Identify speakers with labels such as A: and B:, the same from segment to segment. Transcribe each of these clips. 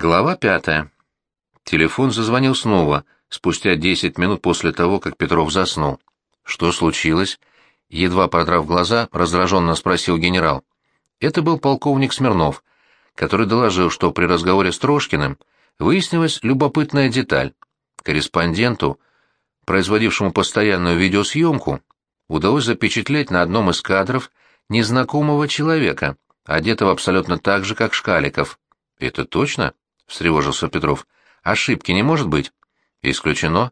A: Глава пятая. Телефон зазвонил снова, спустя десять минут после того, как Петров заснул. «Что случилось?» Едва продрав глаза, раздраженно спросил генерал. Это был полковник Смирнов, который доложил, что при разговоре с Трошкиным выяснилась любопытная деталь. Корреспонденту, производившему постоянную видеосъемку, удалось запечатлеть на одном из кадров незнакомого человека, одетого абсолютно так же, как Шкаликов. «Это точно?» — встревожился Петров. «Ошибки не может быть?» «Исключено.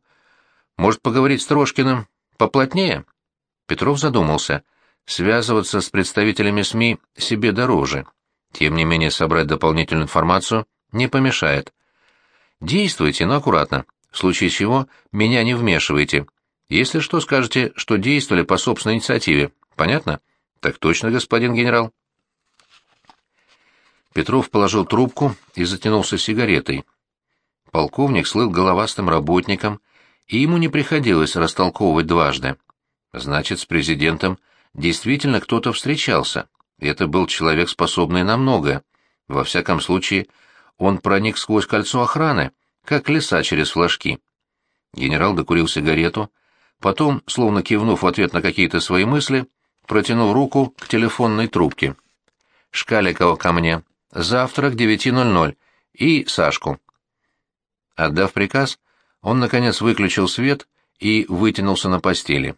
A: Может, поговорить с Трошкиным поплотнее?» Петров задумался. Связываться с представителями СМИ себе дороже. Тем не менее, собрать дополнительную информацию не помешает. «Действуйте, но аккуратно. В случае чего меня не вмешивайте. Если что, скажете, что действовали по собственной инициативе. Понятно?» «Так точно, господин генерал». Петров положил трубку и затянулся сигаретой. Полковник слыл головастым работником, и ему не приходилось растолковывать дважды. Значит, с президентом действительно кто-то встречался. Это был человек, способный на многое. Во всяком случае, он проник сквозь кольцо охраны, как лиса через флажки. Генерал докурил сигарету, потом, словно кивнув в ответ на какие-то свои мысли, протянул руку к телефонной трубке. «Шкаликова ко мне», Завтра к 9.00. И Сашку. Отдав приказ, он, наконец, выключил свет и вытянулся на постели.